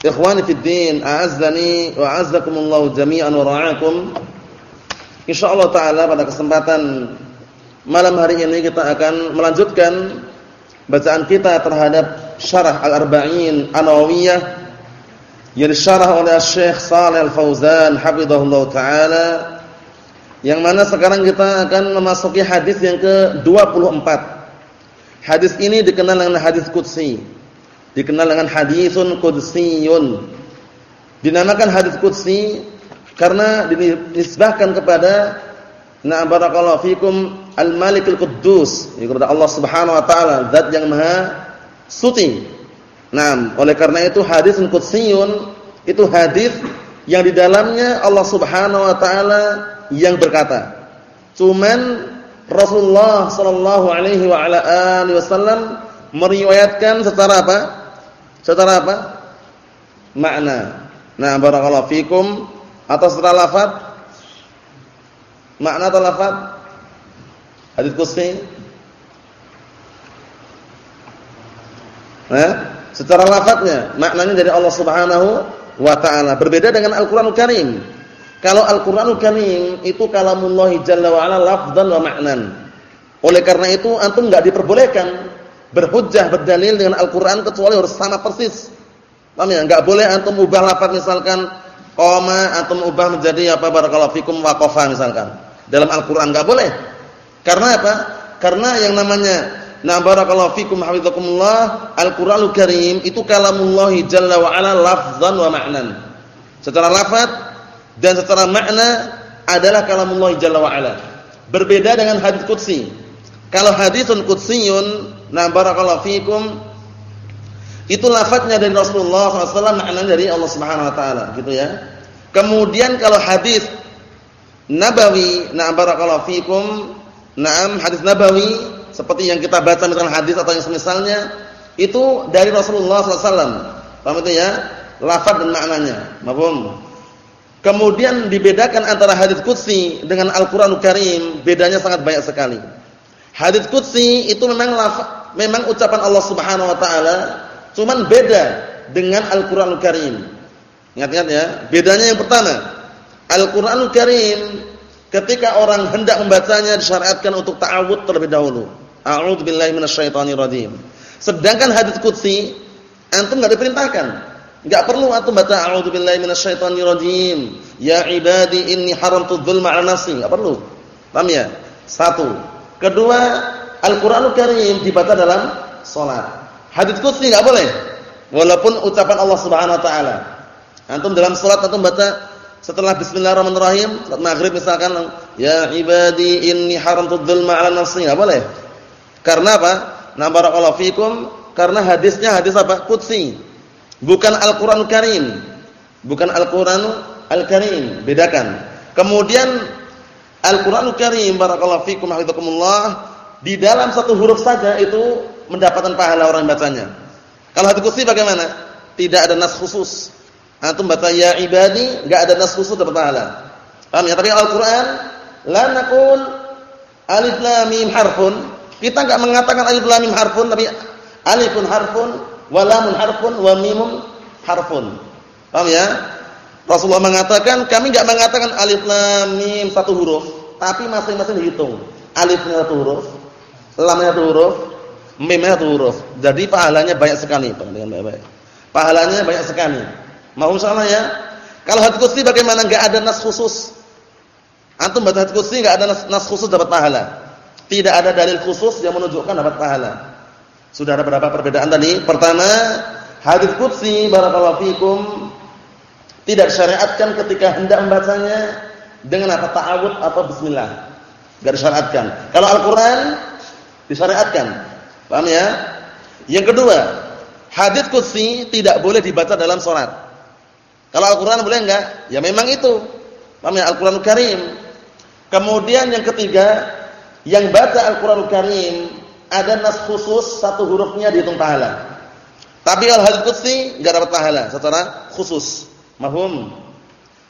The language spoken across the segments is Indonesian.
Ikhwani fid din, a'azzani wa a'azzakumullah jami'an wa ra'akum. Insyaallah taala pada kesempatan malam hari ini kita akan melanjutkan bacaan kita terhadap Syarah Al-Arba'in An-Nawawiyah yang disyarah oleh Syekh Shalih Al-Fauzan hafizahullah taala. Yang mana sekarang kita akan memasuki hadis yang ke-24. Hadis ini dikenal dengan hadis qudsi dikenal dengan hadisun qudsiyun. Dinamakan hadis qudsi karena dinisbahkan kepada na barakallahu fikum al-malikul quddus, kepada Allah Subhanahu wa taala, zat yang maha suci. Nah, oleh karena itu hadisun qudsiyun itu hadis yang di dalamnya Allah Subhanahu wa taala yang berkata. Cuman Rasulullah sallallahu alaihi wa ala alihi wasallam meriwayatkan secara apa? Secara apa? Makna. Nah, barakallahu fikum atas secara lafaz makna atau lafaz? Hadis qudsi. Nah, secara lafaznya maknanya dari Allah Subhanahu wa taala. Berbeda dengan Al-Qur'anul Karim. Kalau Al-Qur'anul Karim itu kalamullah jalla wa ala lafdzan wa ma'nan. Oleh karena itu antum enggak diperbolehkan berhujjah berdalil dengan Al-Qur'an kecuali harus sama persis. Paham ya? Enggak boleh antum ubah lafaz misalkan qoma antum ubah menjadi apa barakallahu fikum waqafa misalkan. Dalam Al-Qur'an enggak boleh. Karena apa? Karena yang namanya na barakallahu fikum hafizakumullah Al-Qur'anul Karim itu kalamullah jalla wa ala lafzan wa ma'nan. Secara lafaz dan secara makna adalah kalamullah jalla wa ala. Berbeda dengan hadis qudsi. Kalau hadisun qudsiyun Nah barakallahu fikum itu lafadznya dari Rasulullah SAW maknanya dari Allah Subhanahu Wa Taala gitu ya. Kemudian kalau hadis Nabawi, nah barakallahu fikum, naam hadis Nabawi seperti yang kita baca misalnya hadis atau yang semisalnya itu dari Rasulullah SAW. Paham itu ya? Lafaz dan maknanya. Mafhum? Kemudian dibedakan antara hadis qudsi dengan Al-Qur'anul Karim, bedanya sangat banyak sekali. Hadis qudsi itu memang lafaz memang ucapan Allah Subhanahu wa taala, cuman beda dengan Al-Qur'anul Karim. Ingat-ingat ya, bedanya yang pertama, Al-Qur'anul Karim ketika orang hendak membacanya disyariatkan untuk ta'awud terlebih dahulu. A'udzu billahi minasyaitonir rajim. Sedangkan hadis qudsi antum enggak diperintahkan. Enggak perlu antum baca a'udzu billahi minasyaitonir rajim. Ya ibadi inni haramtu dzulma 'ala nafsi. Enggak perlu. Paham ya? Satu. Kedua, Al-Qur'anul Karim dibaca dalam salat. Hadits qudsi enggak boleh. Walaupun ucapan Allah Subhanahu wa taala. Antum dalam salat antum baca setelah bismillahirrahmanirrahim, salat maghrib misalkan, ya ibadi inni haramtu dzulma 'ala nafsi, enggak boleh. Karena apa? Na barakallahu fikum, karena hadisnya hadis apa? Qudsi. Bukan Al-Qur'anul Karim. Bukan Al-Qur'anul Al-Karim, bedakan. Kemudian Al-Qur'anul Karim barakallahu fikum hafizakumullah di dalam satu huruf saja itu mendapatkan pahala orang bacanya. Kalau hadis qudsi bagaimana? Tidak ada nas khusus. Antum baca ya ibadi, enggak ada nas khusus dapat pahala. Paham ya? Tapi Al-Qur'an la naqul alif lam mim harfun. Kita enggak mengatakan alif lam mim harfun, tapi alifun harfun, wa lamun harfun, wa mimun harfun. Paham ya? Rasulullah mengatakan, kami enggak mengatakan alif lam mim satu huruf, tapi masing-masing dihitung. Alifnya satu huruf, lamnya satu huruf, mimnya satu huruf. Jadi pahalanya banyak sekali, dengan baik-baik. Pahalanya banyak sekali. Mau salah ya? Kalau hadis qudsi bagaimana enggak ada nas khusus? Antum baca hadis qudsi enggak ada nas, nas khusus dapat pahala. Tidak ada dalil khusus yang menunjukkan dapat pahala. Sudah ada berapa perbedaan tadi? Pertama, hadis qudsi barakallahu fikum tidak syariatkan ketika hendak membacanya dengan apa ta'awud atau bismillah. Enggak disyariatkan. Kalau Al-Qur'an disyariatkan. Paham ya? Yang kedua, hadis qudsi tidak boleh dibaca dalam salat. Kalau Al-Qur'an boleh enggak? Ya memang itu. Paham ya Al-Qur'anul Karim. Kemudian yang ketiga, yang baca Al-Qur'anul Karim ada nas khusus satu hurufnya dihitung pahala. Tapi kalau hadits qudsi enggak dapat pahala secara khusus. Mahum.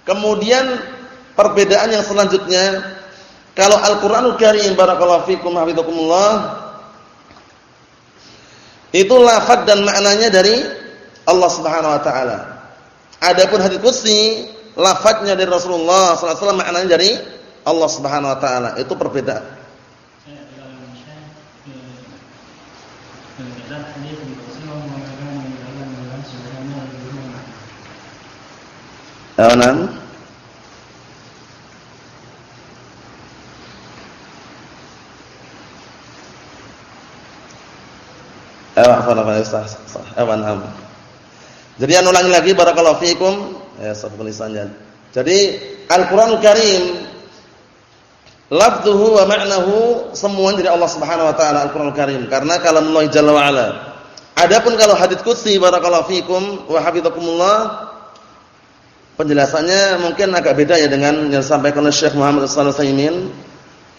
Kemudian perbedaan yang selanjutnya kalau Al-Qur'anul Karim barakallahu fikum hafizakumullah itu lafaz dan maknanya dari Allah Subhanahu wa taala. Adapun hadits qudsi, lafaznya dari Rasulullah sallallahu alaihi maknanya dari Allah Subhanahu wa taala. Itu perbedaan. Awanan. Awan Jadi anu ulangi lagi barakallahu fiikum. Ya, sabun lisannya. Jadi Al-Qur'anul Karim lafzuhu wa ma'nahu semua dari Allah Subhanahu wa taala Al-Qur'anul Karim karena kalamullah jalla wa ala. Adapun kalau hadits qudsi barakallahu fiikum wa hafizakumullah penjelasannya mungkin agak beda ya dengan yang disampaikan oleh Syekh Muhammad Shalih Utsaimin.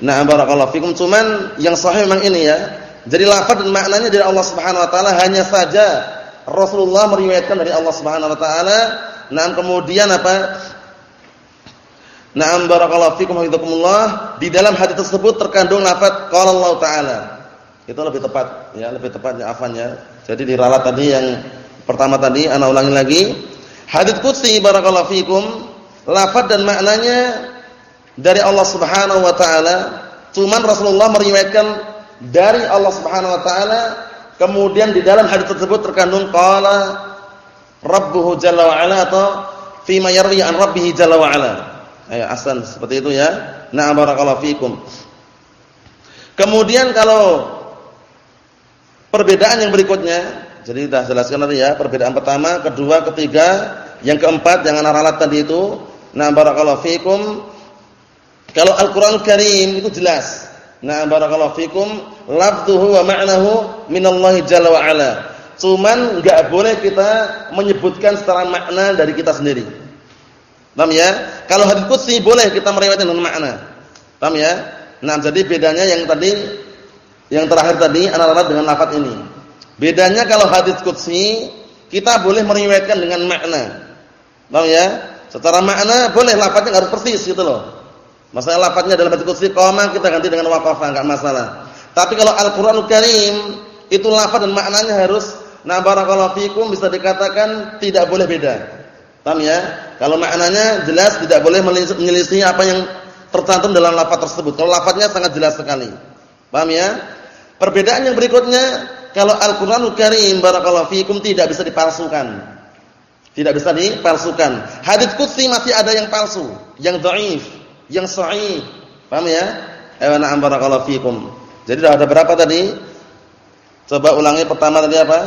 Nah, barakallahu fiikum cuman yang sahih memang ini ya. Jadi lafaz dan maknanya dari Allah Subhanahu wa taala hanya saja Rasulullah meriwayatkan dari Allah Subhanahu wa taala. Nah, kemudian apa? Naam barakallahu fikum hafizakumullah di dalam hadis tersebut terkandung lafaz qala Allah taala. Itu lebih tepat ya, lebih tepatnya afannya. Jadi diralat tadi yang pertama tadi ana ulangi lagi. Hadis qudsi barakallahu fikum lafaz dan maknanya dari Allah Subhanahu wa taala, cuman Rasulullah meriwayatkan dari Allah Subhanahu wa taala kemudian di dalam hadis tersebut terkandung qala rabbuhu jalla wa ala atau fi ma yarwi an rabbih jalla wa ala. Ayo asan seperti itu ya. Na'am barakallahu fikum. Kemudian kalau perbedaan yang berikutnya, jadi sudah jelaskan tadi ya, perbedaan pertama, kedua, ketiga, yang keempat yang ana ralat tadi itu, na'am barakallahu fikum. Kalau Al-Qur'an Karim itu jelas Nah, barakallahu fikum, lafdhuhu wa ma'nahu minallahi jalla wa ala. Cuman enggak boleh kita menyebutkan secara makna dari kita sendiri. Paham ya? Kalau hadis qudsi boleh kita meriwayatkan dengan makna. Paham ya? Nah, jadi bedanya yang tadi yang terakhir tadi analara dengan lafaz ini. Bedanya kalau hadis qudsi kita boleh meriwayatkan dengan makna. Paham ya? Secara makna boleh lafaznya harus persis gitu loh. Masalah lafadznya dalam qudsi qoma kita ganti dengan waqafa enggak masalah. Tapi kalau Al-Qur'anul Karim itu lafaz dan maknanya harus na barakallahu fikum bisa dikatakan tidak boleh beda. Paham ya? Kalau maknanya jelas tidak boleh menyelisih apa yang tercantum dalam lafaz tersebut. Kalau lafaznya sangat jelas sekali. Paham ya? Perbedaan yang berikutnya kalau Al-Qur'anul Karim barakallahu fikum tidak bisa dipalsukan. Tidak bisa dipalsukan. Hadis qudsi masih ada yang palsu, yang dhaif yang sahih. Paham ya? Ayo na'am barakallahu fikum. Jadi sudah ada berapa tadi? Coba ulangi pertama tadi apa?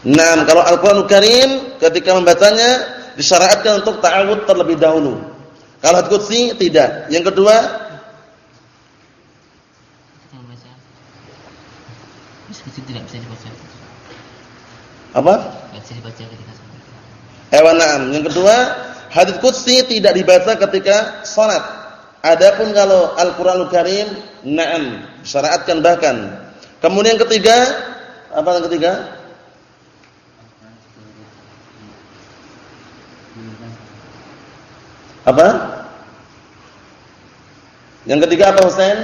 Nah, kalau Al-Qur'anul Karim ketika membacanya disyariatkan untuk ta'awud terlebih dahulu. Kalau hadits qudsi tidak. Yang kedua tidak bisa dibaca. Apa? Tidak bisa dibaca ketika Hewan na'am. Yang kedua, hadis qudsi tidak dibaca ketika salat. Adapun kalau Al-Qur'anul Karim, na'am, syariatkan bahkan. Kemudian yang ketiga, apa yang ketiga? Apa? Yang ketiga apa Husain?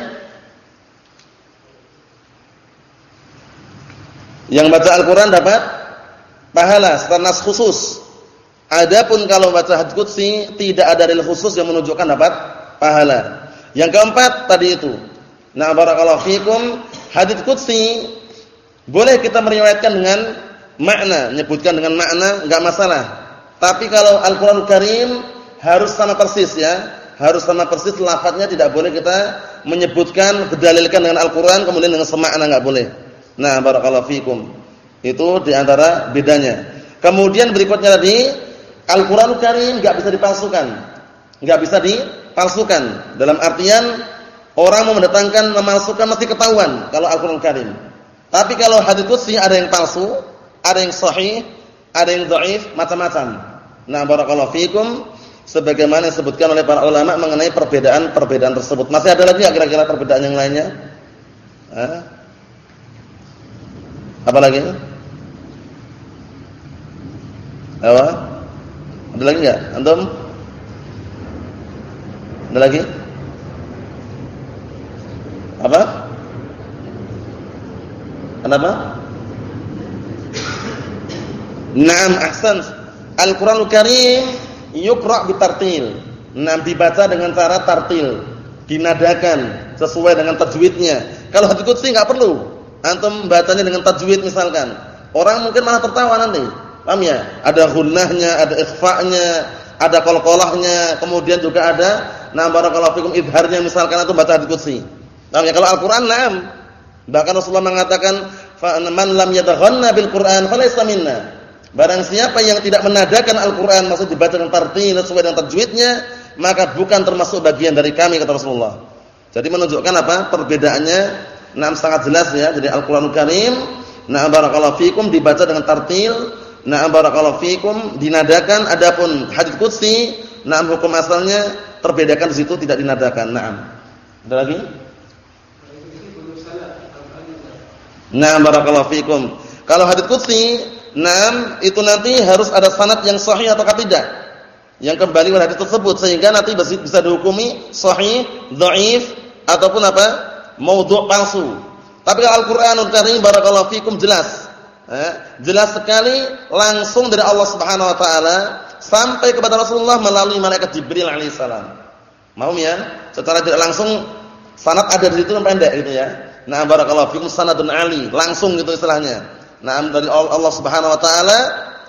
Yang baca Al-Qur'an dapat pahala setelah khusus. Adapun kalau baca hadis qudsi tidak ada dalil khusus yang menunjukkan dapat pahala. Yang keempat tadi itu. Nah, barakallahu fikum, hadis qudsi boleh kita meriwayatkan dengan makna, menyebutkan dengan makna enggak masalah. Tapi kalau Al-Qur'an Karim harus sama persis ya. Harus sama persis lafadznya tidak boleh kita menyebutkan berdalilkan dengan Al-Qur'an kemudian dengan semakna enggak boleh. Nah, barakallahu fikum. Itu di antara bedanya. Kemudian berikutnya tadi Al-Qur'an Karim enggak bisa dipalsukan. Enggak bisa dipalsukan. Dalam artian orang mau mendatangkan memalsukan mesti ketahuan kalau Al-Qur'an Karim. Tapi kalau hadits qudsi ada yang palsu, ada yang sahih, ada yang dhaif, macam-macam. Nah, barakallahu fikum sebagaimana disebutkan oleh para ulama mengenai perbedaan-perbedaan tersebut. Masih ada lagi kira-kira perbedaan yang lainnya? Hah? Apa lagi? Apa? Ada lagi enggak? Antum? Ada lagi? Apa? Kenapa? Naam ahsan. Al-Qur'anul Karim yuqra' bitartil. Naam dibaca dengan cara tartil, dinadakan sesuai dengan tajwidnya. Kalau hadits qudsi enggak perlu. Antum bacanya dengan tajwid misalkan. Orang mungkin malah tertawa nanti. Paham ya? Ada gunnahnya, ada ikhfa'nya, ada qalqalahnya, kemudian juga ada nah barakallahu fikum idharnya misalkan atau baca hadits qudsi. Paham ya? Kalau Al-Qur'an na'am. Bahkan Rasulullah mengatakan fa man lam bil Qur'an falaysa minna. Barang siapa yang tidak menadakan Al-Qur'an maksud dibaca dengan tartil sesuai dengan tajwidnya, maka bukan termasuk bagian dari kami kata Rasulullah. Jadi menunjukkan apa? Perbedaannya enam sangat jelas ya. Jadi Al-Qur'anul Karim, na'am barakallahu fikum dibaca dengan tartil, na'am barakallahu fikum dinadakan adapun hadits qudsi, na'am hukum asalnya terbedakan di situ tidak dinadakan. Naam. Ada lagi? Naam barakallahu fikum. Kalau hadits qudsi Naam, itu nanti harus ada sanad yang sahih atau tidak. Yang kembali pada hadis tersebut sehingga nanti bisa dihukumi sahih, dhaif ataupun apa? maudhu' palsu. Tapi Al-Qur'anul Karim barakallahu fikum jelas. Eh, jelas sekali langsung dari Allah Subhanahu wa taala sampai kepada Rasulullah melalui malaikat Jibril alaihissalam. Mau ya? Secara tidak langsung sanad ada di situ pendek gitu ya. Nah, barakallahu fikum sanadun ali, langsung gitu istilahnya. Nah, dari Allah Subhanahu wa taala,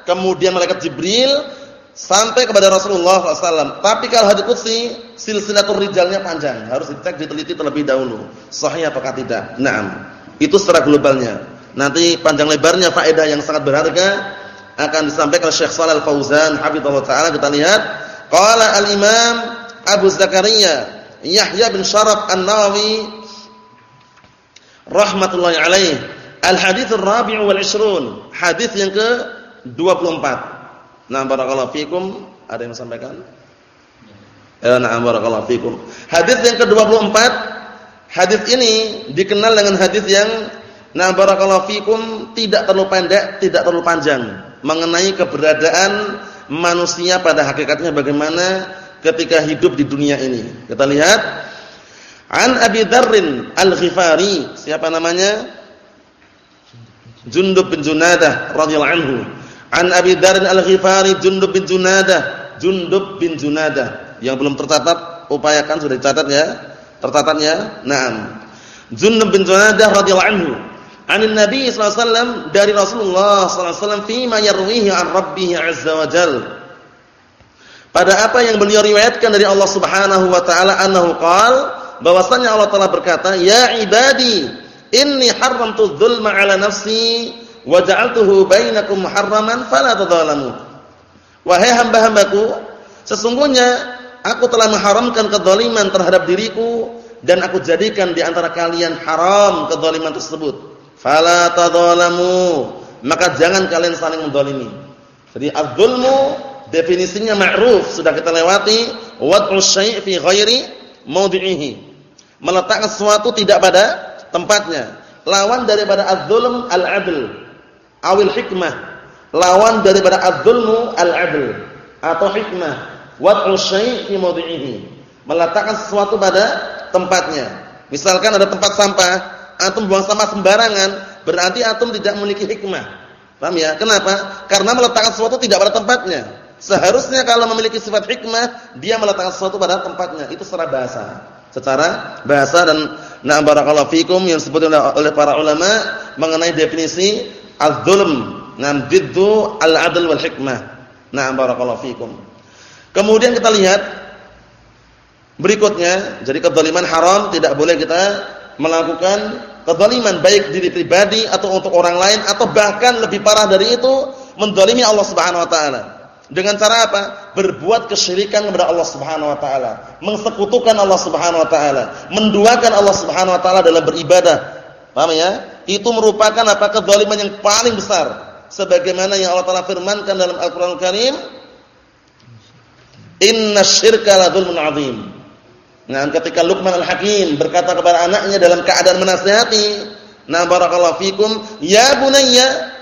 kemudian malaikat Jibril sampai kepada Rasulullah SAW. Tapi kalau hadits qudsi, silsilatul rijalnya panjang, harus dicek diteliti terlebih dahulu. Sahih apakah tidak? Naam. Itu secara globalnya. Nanti panjang lebarnya faedah yang sangat berharga akan disampaikan Syekh Shalal Fauzan hafizallahu taala kita lihat qala al-Imam Abu Zakaria Yahya bin Sharaf An-Nawawi rahmatullahi alaih Al-hadits ar-rabi'u wal 'ishrun. Hadis yang ke-24. Nah, barakallahu fikum. Ada yang sampaikan? Ya, na'am barakallahu fikum. Hadis yang ke-24, hadis ini dikenal dengan hadis yang nah barakallahu fikum tidak terlalu pendek, tidak terlalu panjang mengenai keberadaan manusia pada hakikatnya bagaimana ketika hidup di dunia ini. Kita lihat An Abi Dzarrin Al-Ghifari, siapa namanya? Jundub bin Junadah radhiyallahu anhu. An Abi Dzar Al-Ghifari Jundub bin Junadah, Jundub bin Junadah. Yang belum tercatat, upayakan sudah dicatat ya. Tercatatnya? Naam. Jundub bin Junadah radhiyallahu anhu. Anin Nabi sallallahu dari Rasulullah sallallahu alaihi wasallam fi ma an azza wa jalla. Pada apa yang beliau riwayatkan dari Allah Subhanahu wa taala annahu bahwasanya Allah taala berkata, "Ya ibadi, Inni haramtu dzulma 'ala nafsi wa ja'altuhu bainakum muharraman fala tadzalamu. Wahai hamba-hambaku, sesungguhnya aku telah mengharamkan kedzaliman terhadap diriku dan aku jadikan di antara kalian haram kedzaliman tersebut. Fala tadzalamu. Maka jangan kalian saling menzalimi. Jadi adzulmu definisinya ma'ruf, sudah kita lewati, wad'u syai' fi ghairi mawdi'ihi. Meletakkan sesuatu tidak pada tempatnya. Lawan daripada az-zulm al-'adl. Awil hikmah. Lawan daripada az-zulmu al-'adl atau hikmah. Wad'u syai' fi mawdi'ihi. Meletakkan sesuatu pada tempatnya. Misalkan ada tempat sampah, antum buang sampah sembarangan, berarti antum tidak memiliki hikmah. Paham ya? Kenapa? Karena meletakkan sesuatu tidak pada tempatnya. Seharusnya kalau memiliki sifat hikmah, dia meletakkan sesuatu pada tempatnya. Itu secara bahasa. Secara bahasa dan Nah barakallahu fikum yang disebut oleh para ulama mengenai definisi az-zulm. Nah biddu al-'adl wal hikmah. Nah barakallahu fikum. Kemudian kita lihat berikutnya, jadi kezaliman haram tidak boleh kita melakukan kezaliman baik diri pribadi atau untuk orang lain atau bahkan lebih parah dari itu menzalimi Allah Subhanahu wa taala. Dengan cara apa? Berbuat kesyirikan kepada Allah Subhanahu wa taala, mengsekutukan Allah Subhanahu wa taala, menduakan Allah Subhanahu wa taala dalam beribadah. Paham ya? itu merupakan apa kezaliman yang paling besar. Sebagaimana yang Allah Taala firmankan dalam Al-Qur'an Al Karim, "Inna syirka la dzulmun 'adzim." Nah, ketika Luqman Al-Hakim berkata kepada anaknya dalam keadaan menasihati, "Na barakallahu fikum, ya bunayya,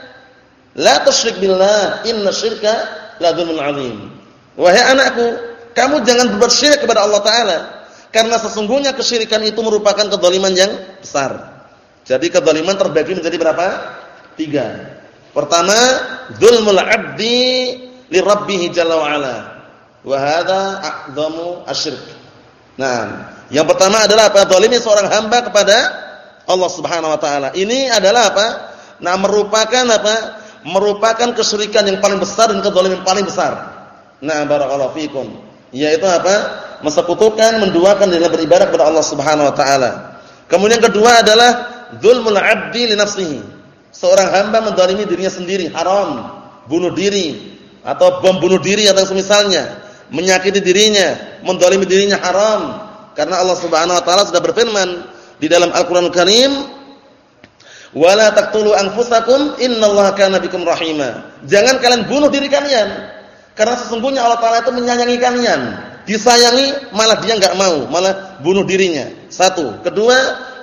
la tusyrik billah, inna syirka la dzulmun 'adzim." Wahai anakku, kamu jangan berbuat syirik kepada Allah taala, karena sesungguhnya kesyirikan itu merupakan kezaliman yang besar. Jadi kezaliman terbagi menjadi berapa? Tiga. Pertama, dzulmul 'abdi li rabbih jalla wa ala. Wa hadza a'dhamu asyirk. Nah, yang pertama adalah apa? Zalimnya seorang hamba kepada Allah Subhanahu wa taala. Ini adalah apa? Nah, merupakan apa? Merupakan kesyirikan yang paling besar dan kezaliman yang paling besar. Nah, barakallahu fikum. Yaitu apa? Mensekutukan, menduakan dalam beribadah kepada Allah Subhanahu wa taala. Kemudian kedua adalah dzulmul 'abdi li nafsihi. Seorang hamba menzalimi dirinya sendiri, haram, bunuh diri atau bom bunuh diri atau semisalnya menyakiti dirinya, mendolimi dirinya haram. Karena Allah Subhanahu wa taala sudah berfirman di dalam Al-Qur'an Al Karim, "Wala taqtulu anfusakum innallaha kana bikum rahima." Jangan kalian bunuh diri kalian. Karena sesungguhnya Allah taala itu menyayangi kalian. Disayangi malah dia enggak mau, malah bunuh dirinya. Satu. Kedua,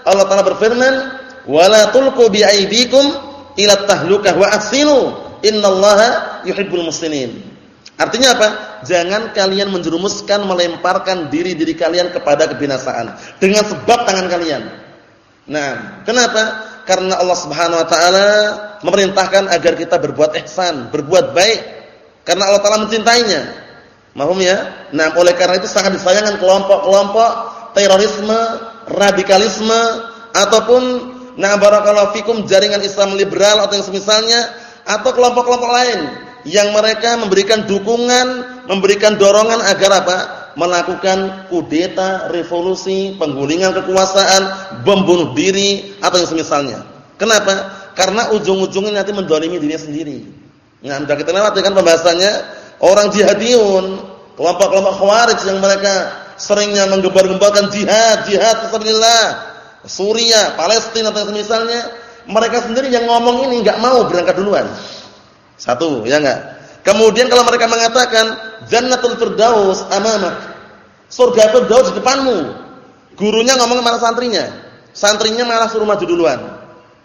Allah taala berfirman, "Wala tulqu bi'aidikum ila tahlukah wa ahsinu innallaha yuhibbul muslimin." Artinya apa? Jangan kalian menjerumuskan melemparkan diri-diri kalian kepada kebinasaan dengan sebab tangan kalian. Nah, kenapa? Karena Allah Subhanahu wa taala memerintahkan agar kita berbuat ihsan, berbuat baik karena Allah taala mencintainya. Mahum ya? Nah, oleh karena itu sangat disayangkan kelompok-kelompok terorisme, radikalisme ataupun nah barakallahu fikum jaringan Islam liberal atau yang semisalnya atau kelompok-kelompok lain yang mereka memberikan dukungan, memberikan dorongan agar apa? melakukan kudeta, revolusi, penggulingan kekuasaan, bom bunuh diri atau yang semisalnya. Kenapa? Karena ujung-ujungnya nanti mendolimi dirinya sendiri. Nah, sudah kita lewati kan pembahasannya orang jihadiun, kelompok-kelompok khawarij yang mereka seringnya menggembar-gemborkan jihad, jihad fisabilillah. Suriah, Palestina atau yang semisalnya, mereka sendiri yang ngomong ini enggak mau berangkat duluan. Satu, ya enggak? Kemudian kalau mereka mengatakan Jannatul Firdaus amamak. Surga Firdaus di depanmu. Gurunya ngomong kepada santrinya. Santrinya malah suruh maju duluan.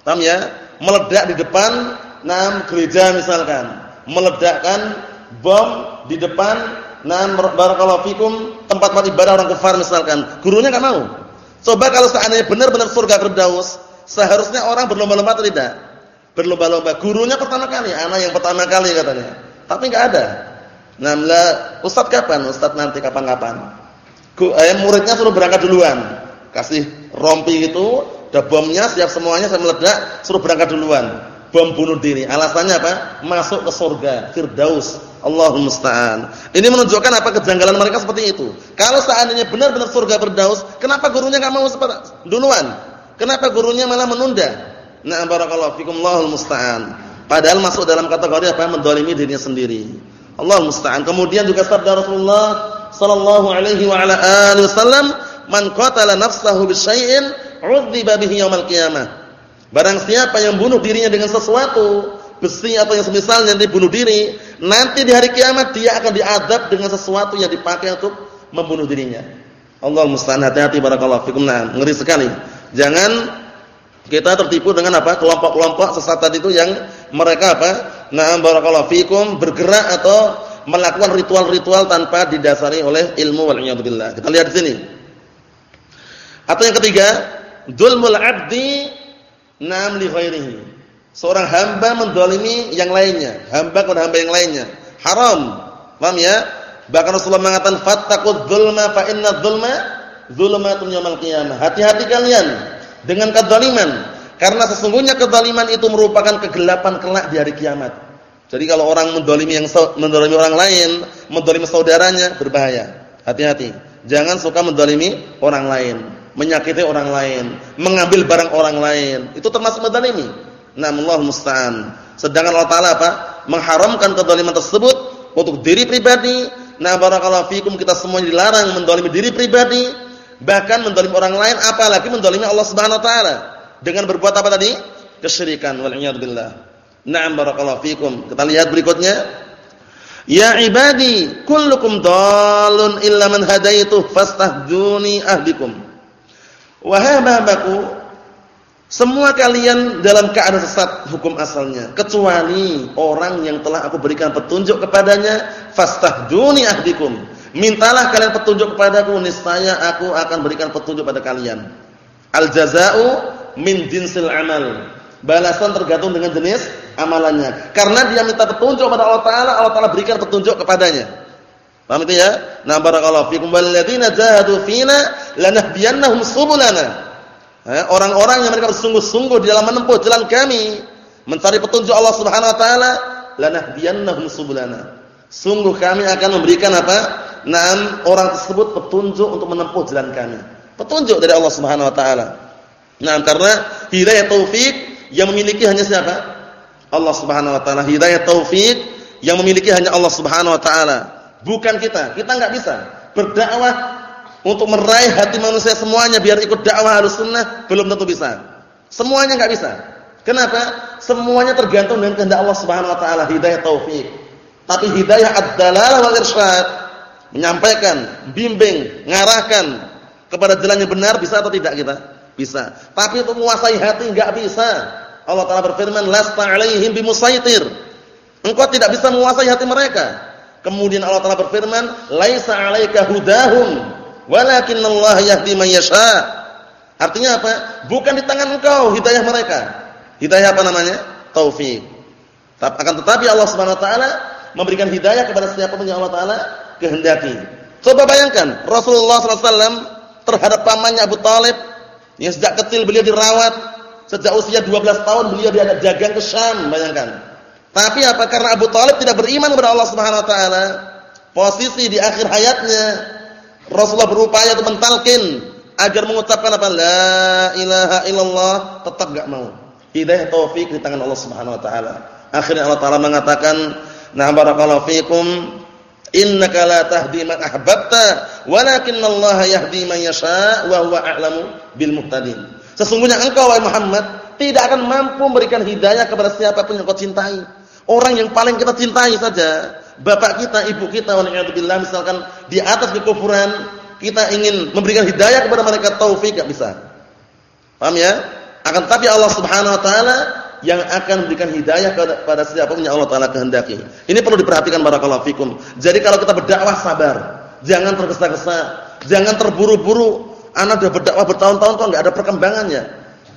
Paham ya? Meledak di depan enam gereja misalkan. Meledakkan bom di depan enam barakallahu fikum tempat-tempat ibadah orang kafir misalkan. Gurunya enggak mau. Coba kalau seandainya benar-benar surga Firdaus, seharusnya orang berlomba-lomba tidak? Berlomba-lomba. Gurunya pertama kali, anak yang pertama kali katanya. Tapi enggak ada. Namla, Ustaz kapan? Ustaz nanti kapan-kapan. Eh, muridnya suruh berangkat duluan. Kasih rompi itu, ada bomnya, siap semuanya, saya meledak, suruh berangkat duluan. Bom bunuh diri. Alasannya apa? Masuk ke surga, Firdaus. Allahumma musta'an. Ini menunjukkan apa kejanggalan mereka seperti itu. Kalau seandainya benar-benar surga Firdaus, kenapa gurunya enggak mau duluan? Kenapa gurunya malah menunda? Nah barakallahu fikum Allahul musta'an. Padahal masuk dalam kategori apa? Mendolimi dirinya sendiri. Allah musta'an. Kemudian juga sabda Rasulullah sallallahu alaihi wa ala alihi wasallam, "Man qatala nafsahu bisyai'in 'udziba bihi yaumil qiyamah." Barang siapa yang bunuh dirinya dengan sesuatu, besi atau yang semisalnya nanti bunuh diri, nanti di hari kiamat dia akan diadab dengan sesuatu yang dipakai untuk membunuh dirinya. Allah musta'an hati-hati barakallahu fikum. Nah, ngeri sekali. Jangan kita tertipu dengan apa? Kelompok-kelompok sesat itu yang mereka apa? Na'am barakallahu fikum bergerak atau melakukan ritual-ritual tanpa didasari oleh ilmu wal. Kita lihat di sini. Atau yang ketiga, dzulmul 'abdi na'am li ghairihi. Seorang hamba mendolimi yang lainnya, hamba kepada hamba yang lainnya. Haram. Paham ya? Bahkan Rasulullah mengatakan fattaqud dzulma fa inna dzulma dzulumatun yaumil qiyamah. Hati-hati kalian dengan kezaliman karena sesungguhnya kezaliman itu merupakan kegelapan kelak di hari kiamat. Jadi kalau orang mendolimi yang mendolimi orang lain, mendolimi saudaranya berbahaya. Hati-hati. Jangan suka mendolimi orang lain, menyakiti orang lain, mengambil barang orang lain. Itu termasuk mendolimi. Allah musta'an. Sedangkan Allah Taala apa? Mengharamkan kezaliman tersebut untuk diri pribadi. Nah, barakallahu fikum kita semua dilarang mendolimi diri pribadi bahkan mendolimi orang lain apalagi mendolimi Allah Subhanahu wa taala dengan berbuat apa tadi kesyirikan wal billah. Na'am barakallahu fikum. Kita lihat berikutnya. Ya ibadi, kullukum dhalun illa man hadaitu fastahduni ahdikum. Wahai babaku, semua kalian dalam keadaan sesat hukum asalnya, kecuali orang yang telah aku berikan petunjuk kepadanya, fastahduni ahdikum. Mintalah kalian petunjuk kepadaku, niscaya aku akan berikan petunjuk pada kalian. Al jazau min jinsil amal. Balasan tergantung dengan jenis amalannya. Karena dia minta petunjuk kepada Allah Taala, Allah Taala berikan petunjuk kepadanya. Paham itu ya? Nah, barakallahu fikum walladzina jahadu fina lanahdiyannahum subulana. Orang-orang yang mereka bersungguh-sungguh di dalam menempuh jalan kami, mencari petunjuk Allah Subhanahu wa taala, lanahdiyannahum subulana. Sungguh kami akan memberikan apa? Naam orang tersebut petunjuk untuk menempuh jalan kami. Petunjuk dari Allah Subhanahu wa taala. Nah, karena hidayah taufik yang memiliki hanya siapa? Allah Subhanahu wa taala. Hidayah taufik yang memiliki hanya Allah Subhanahu wa taala, bukan kita. Kita enggak bisa berdakwah untuk meraih hati manusia semuanya biar ikut dakwah Ahlussunnah belum tentu bisa. Semuanya enggak bisa. Kenapa? Semuanya tergantung dengan kehendak Allah Subhanahu wa taala, hidayah taufik. Tapi hidayah ad-dalalah wal irsyad, menyampaikan, bimbing, ngarahkan kepada jalan yang benar bisa atau tidak kita? Bisa. Tapi untuk menguasai hati enggak bisa. Allah Taala berfirman, "Lasta 'alaihim bimusaitir." Engkau tidak bisa menguasai hati mereka. Kemudian Allah Taala berfirman, "Laisa 'alaika hudahum, Allah yahdi man yasha." Artinya apa? Bukan di tangan engkau hidayah mereka. Hidayah apa namanya? Taufik. Akan tetapi Allah Subhanahu wa taala memberikan hidayah kepada siapa pun yang Allah taala kehendaki. Coba bayangkan Rasulullah SAW terhadap pamannya Abu Talib yang sejak kecil beliau dirawat Sejak usia 12 tahun beliau diajak dagang ke Syam, bayangkan. Tapi apa karena Abu Thalib tidak beriman kepada Allah Subhanahu wa taala, posisi di akhir hayatnya Rasulullah berupaya untuk mentalkin agar mengucapkan apa la ilaha illallah, tetap enggak mau. Hidayah taufik di tangan Allah Subhanahu wa taala. Akhirnya Allah taala mengatakan, "Na barakallahu fikum, innaka la tahdi man ahbabta, walakinallaha yahdi man yasha wa huwa a'lamu bil muhtadin." Sesungguhnya engkau wahai Muhammad tidak akan mampu memberikan hidayah kepada siapa pun yang kau cintai. Orang yang paling kita cintai saja, bapak kita, ibu kita, waliyadzubillah misalkan di atas kekufuran, kita ingin memberikan hidayah kepada mereka taufik enggak bisa. Paham ya? Akan tapi Allah Subhanahu wa taala yang akan memberikan hidayah kepada siapa pun yang Allah taala kehendaki. Ini perlu diperhatikan barakallahu fikum. Jadi kalau kita berdakwah sabar, jangan tergesa-gesa, jangan terburu-buru Anak sudah berdakwah bertahun-tahun kok enggak ada perkembangannya.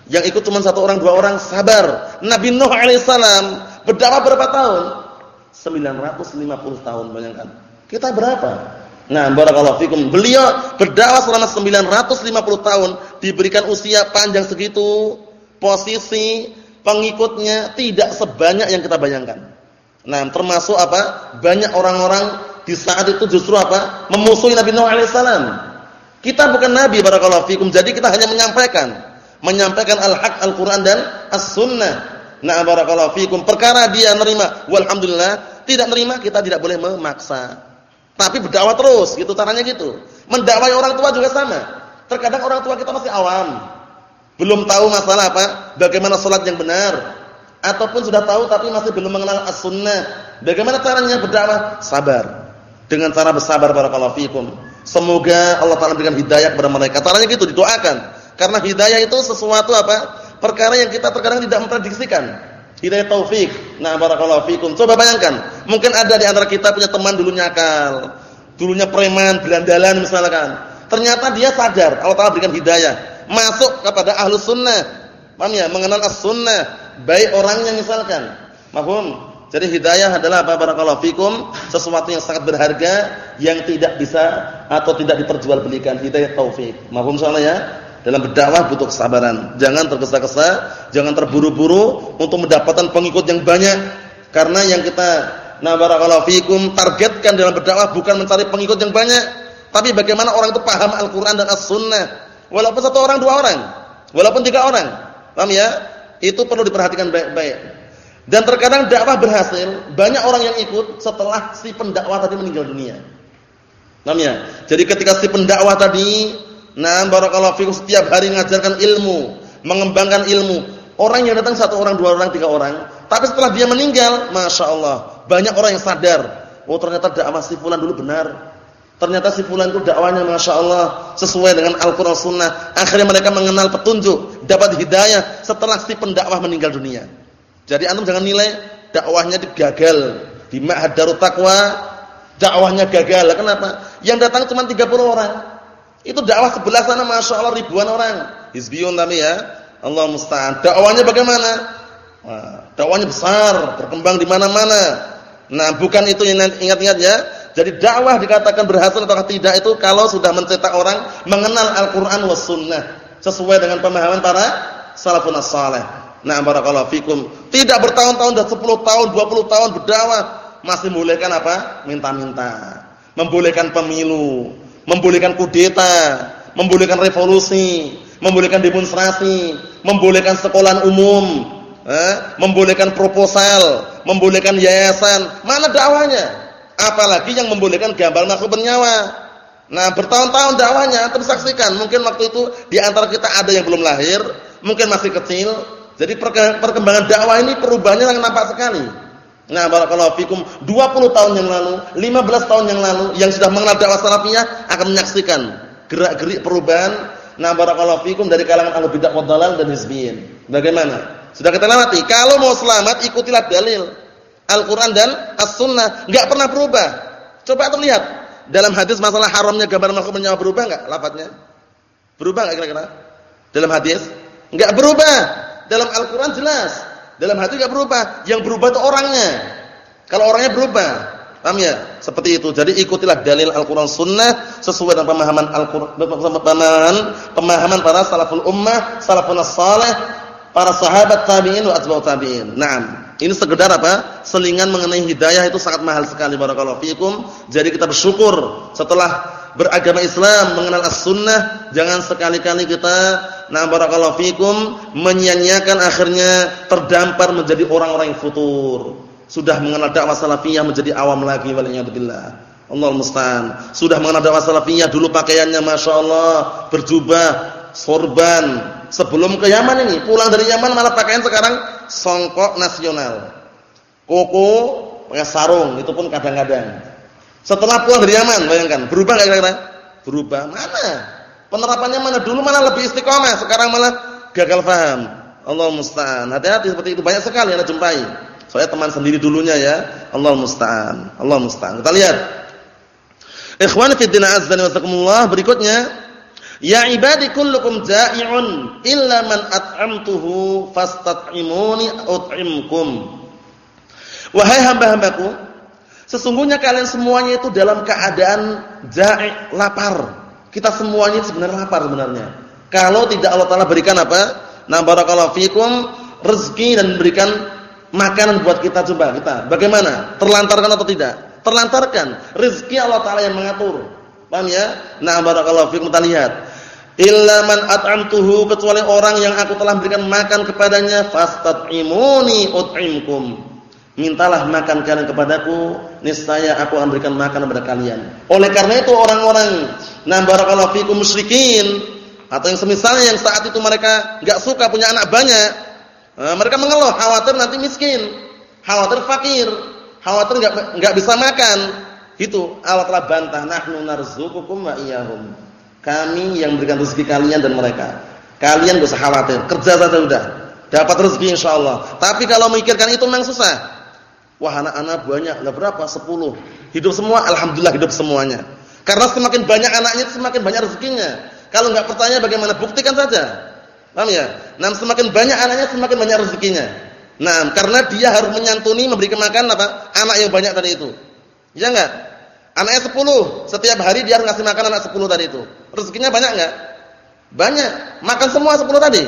Yang ikut cuma satu orang dua orang sabar. Nabi Nuh alaihissalam berdakwah berapa tahun? 950 tahun bayangkan. Kita berapa? Nah, barakallahu fikum. Beliau berdakwah selama 950 tahun, diberikan usia panjang segitu, posisi pengikutnya tidak sebanyak yang kita bayangkan. Nah, termasuk apa? Banyak orang-orang di saat itu justru apa? Memusuhi Nabi Nuh alaihissalam. Kita bukan nabi barakallahu fikum. Jadi kita hanya menyampaikan, menyampaikan al-haq Al-Qur'an dan as-sunnah. Nah barakallahu fikum. Perkara dia nerima, walhamdulillah, tidak nerima kita tidak boleh memaksa. Tapi berdakwah terus, gitu caranya gitu. Mendakwai orang tua juga sama. Terkadang orang tua kita masih awam. Belum tahu masalah apa? Bagaimana salat yang benar. Ataupun sudah tahu tapi masih belum mengenal as-sunnah. Bagaimana caranya berdakwah? Sabar. Dengan cara bersabar barakallahu fikum. Semoga Allah Taala berikan hidayah kepada mereka. Caranya gitu didoakan. Karena hidayah itu sesuatu apa? Perkara yang kita terkadang tidak memprediksikan. Hidayah taufik. Nah, barakallahu fikum. Coba bayangkan, mungkin ada di antara kita punya teman dulu nyakal, dulunya preman, belandalan misalkan. Ternyata dia sadar, Allah Taala berikan hidayah, masuk kepada ahlus sunnah. Paham ya? Mengenal as-sunnah, baik orangnya misalkan. Mahfum? Jadi hidayah adalah apa barakallahu fikum, sesuatu yang sangat berharga yang tidak bisa atau tidak diperjualbelikan. Hidayah taufik. Mahfum soalnya ya? Dalam berdakwah butuh kesabaran. Jangan tergesa-gesa, jangan terburu-buru untuk mendapatkan pengikut yang banyak. Karena yang kita nah barakallahu fikum targetkan dalam berdakwah bukan mencari pengikut yang banyak, tapi bagaimana orang itu paham Al-Qur'an dan As-Sunnah. Walaupun satu orang, dua orang, walaupun tiga orang. Paham ya? Itu perlu diperhatikan baik-baik. Dan terkadang dakwah berhasil, banyak orang yang ikut setelah si pendakwah tadi meninggal dunia. Namanya. Jadi ketika si pendakwah tadi, nah barakallahu fikum setiap hari mengajarkan ilmu, mengembangkan ilmu, Orang yang datang satu orang, dua orang, tiga orang. Tapi setelah dia meninggal, Masya Allah. Banyak orang yang sadar. Oh ternyata dakwah si fulan dulu benar. Ternyata si fulan itu dakwanya Masya Allah. Sesuai dengan Al-Quran Sunnah. Akhirnya mereka mengenal petunjuk. Dapat hidayah setelah si pendakwah meninggal dunia. Jadi antum jangan nilai dakwahnya gagal. Di Ma'had Darut Taqwa dakwahnya gagal. Kenapa? Yang datang cuma 30 orang. Itu dakwah sebelah sana Masya Allah ribuan orang. Hizbiyun tapi ya. Allah musta'an. Dakwahnya bagaimana? Dakwahnya besar, berkembang di mana-mana. Nah, bukan itu yang ingat-ingat ya. Jadi dakwah dikatakan berhasil atau tidak itu kalau sudah mencetak orang mengenal Al-Qur'an was sunnah sesuai dengan pemahaman para salafun saleh. Nah, barakallahu fikum. Tidak bertahun-tahun dan 10 tahun, 20 tahun berdakwah masih membolehkan apa? Minta-minta. Membolehkan pemilu, membolehkan kudeta, membolehkan revolusi, membolehkan demonstrasi, membolehkan sekolah umum, eh, membolehkan proposal, membolehkan yayasan. Mana dakwahnya? Apalagi yang membolehkan gambar makhluk bernyawa. Nah, bertahun-tahun dakwahnya antum saksikan. Mungkin waktu itu di antara kita ada yang belum lahir, mungkin masih kecil. Jadi perkembangan dakwah ini perubahannya sangat nampak sekali. Nah, barakallahu fikum 20 tahun yang lalu, 15 tahun yang lalu yang sudah mengenal dakwah salafiyah akan menyaksikan gerak-gerik perubahan Nah, barakallahu fikum dari kalangan ahli bidah dalal dan hizbiyin. Bagaimana? Sudah kita lewati. Kalau mau selamat ikutilah dalil Al-Qur'an dan As-Sunnah, enggak pernah berubah. Coba antum lihat dalam hadis masalah haramnya gambar makhluk menyawa berubah enggak lafadznya? Berubah enggak kira-kira? Dalam hadis? Enggak berubah. Dalam Al-Qur'an jelas. Dalam hadis enggak berubah. Yang berubah itu orangnya. Kalau orangnya berubah, Paham ya? Seperti itu. Jadi ikutilah dalil Al-Qur'an Sunnah sesuai dengan pemahaman Al-Qur'an pemahaman para salaful ummah, salafun salih, para sahabat tabi'in wa atba'ut tabi'in. Naam. Ini sekedar apa? Selingan mengenai hidayah itu sangat mahal sekali barakallahu fikum. Jadi kita bersyukur setelah beragama Islam, mengenal as-sunnah, jangan sekali-kali kita nah barakallahu fikum menyia-nyiakan akhirnya terdampar menjadi orang-orang yang futur sudah mengenal dakwah salafiyah menjadi awam lagi waliyadzubillah. Allah musta'an. Sudah mengenal dakwah salafiyah dulu pakaiannya Masya Allah berjubah, sorban. Sebelum ke Yaman ini, pulang dari Yaman malah pakaian sekarang songkok nasional. Koko pakai sarung, itu pun kadang-kadang. Setelah pulang dari Yaman, bayangkan, berubah enggak kira-kira? Berubah. Mana? Penerapannya mana? Dulu mana lebih istiqomah, sekarang malah gagal paham. Allah musta'an. Hati-hati seperti itu banyak sekali yang jumpai. Saya teman sendiri dulunya ya. Allah musta'an. Allah musta'an. Kita lihat. Ikhwan fi din azza wa berikutnya, ya ibadi kullukum ja'i'un illa man at'amtuhu fastat'imuni ut'imkum. Wahai hamba-hambaku, sesungguhnya kalian semuanya itu dalam keadaan ja'i' lapar. Kita semuanya sebenarnya lapar sebenarnya. Kalau tidak Allah Taala berikan apa? Na barakallahu fikum rezeki dan berikan makanan buat kita coba kita. Bagaimana? Terlantarkan atau tidak? Terlantarkan. Rezeki Allah taala yang mengatur. Paham ya? Nah, barakallahu fiikum kita lihat. Illa man at'amtuhu kecuali orang yang aku telah berikan makan kepadanya fastat'imuni ut'imkum. Mintalah makan kalian kepadaku, niscaya aku akan berikan makan kepada kalian. Oleh karena itu orang-orang nah barakallahu fiikum musyrikin atau yang semisalnya yang saat itu mereka enggak suka punya anak banyak, Nah, mereka mengeluh, khawatir nanti miskin, khawatir fakir, khawatir enggak enggak bisa makan. Itu Allah telah bantah, nahnu narzuqukum wa iyyahum. Kami yang berikan rezeki kalian dan mereka. Kalian enggak usah khawatir, kerja saja sudah. Dapat rezeki insyaallah. Tapi kalau memikirkan itu memang susah. Wah, anak-anak banyak, lah berapa? 10. Hidup semua alhamdulillah hidup semuanya. Karena semakin banyak anaknya semakin banyak rezekinya. Kalau enggak percaya bagaimana? Buktikan saja. Paham ya? Nah, semakin banyak anaknya semakin banyak rezekinya. Nah, karena dia harus menyantuni memberi makan apa? Anak yang banyak tadi itu. Ya enggak? Anaknya 10, setiap hari dia harus ngasih makan anak 10 tadi itu. Rezekinya banyak enggak? Banyak. Makan semua 10 tadi.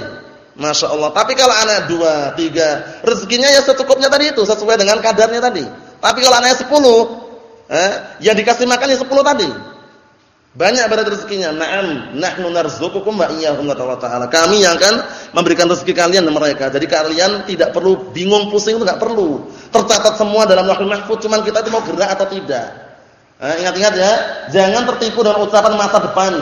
Masya Allah. Tapi kalau anak 2, 3, rezekinya ya secukupnya tadi itu, sesuai dengan kadarnya tadi. Tapi kalau anaknya 10, eh, yang dikasih makan ya 10 tadi. Banyak berarti rezekinya. Naam, nahnu narzuqukum wa iyyahum ta'ala. Kami yang akan memberikan rezeki kalian dan mereka. Jadi kalian tidak perlu bingung pusing itu enggak perlu. Tercatat semua dalam Lauhul Mahfuz, cuman kita itu mau gerak atau tidak. Ingat-ingat ya, jangan tertipu dengan ucapan masa depan.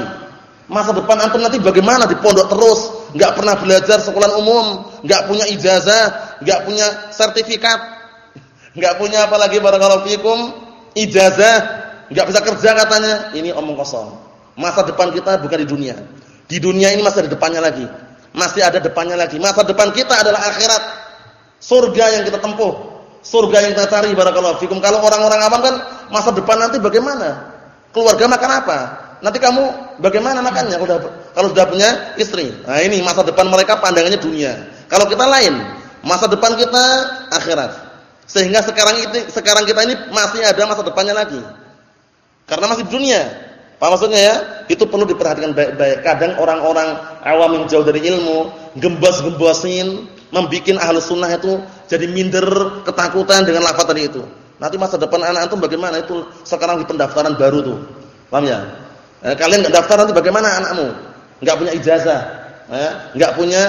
Masa depan antum nanti bagaimana di pondok terus, enggak pernah belajar sekolah umum, enggak punya ijazah, enggak punya sertifikat, enggak punya apa lagi barakallahu fikum, ijazah, enggak bisa kerja katanya. Ini omong kosong. Masa depan kita bukan di dunia. Di dunia ini masih ada depannya lagi. Masih ada depannya lagi. Masa depan kita adalah akhirat. Surga yang kita tempuh. Surga yang kita cari barakallahu fikum. Kalau orang-orang awam kan masa depan nanti bagaimana? Keluarga makan apa? Nanti kamu bagaimana makannya kalau sudah, kalau sudah punya istri? Nah, ini masa depan mereka pandangannya dunia. Kalau kita lain, masa depan kita akhirat. Sehingga sekarang itu sekarang kita ini masih ada masa depannya lagi. Karena masih dunia. Apa maksudnya ya? Itu perlu diperhatikan baik-baik. Kadang orang-orang awam yang jauh dari ilmu, gembos-gembosin, membikin ahlus sunnah itu jadi minder, ketakutan dengan lafaz tadi itu. Nanti masa depan anak antum bagaimana? Itu sekarang di pendaftaran baru tuh. Paham ya? Eh, kalian enggak daftar nanti bagaimana anakmu? Enggak punya ijazah, eh, punya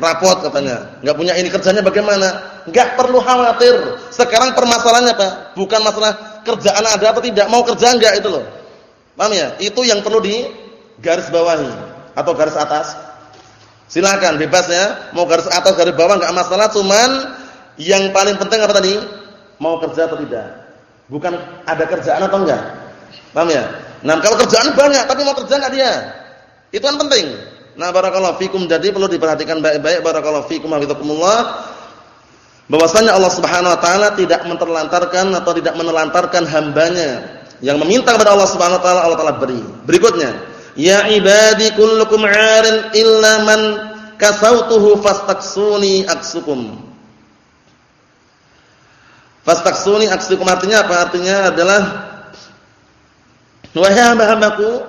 rapot katanya. Enggak punya ini kerjanya bagaimana? Enggak perlu khawatir. Sekarang permasalahannya apa? Bukan masalah kerjaan ada atau tidak, mau kerja enggak itu loh. Paham ya? Itu yang perlu di garis bawahi atau garis atas. Silakan bebas ya, mau garis atas garis bawah enggak masalah, cuman yang paling penting apa tadi? Mau kerja atau tidak. Bukan ada kerjaan atau enggak. Paham ya? Nah, kalau kerjaan banyak tapi mau kerja enggak dia? Itu kan penting. Nah, barakallahu fikum jadi perlu diperhatikan baik-baik barakallahu fikum hafizakumullah. Bahwasanya Allah Subhanahu wa taala tidak menterlantarkan atau tidak menelantarkan hambanya yang meminta kepada Allah Subhanahu wa taala Allah taala beri. Berikutnya, ya ibadi kullukum 'arin illa man kasautuhu fastaksuni aksukum. Fastaksuni aksukum artinya apa? Artinya adalah Wahai hamba-hambaku,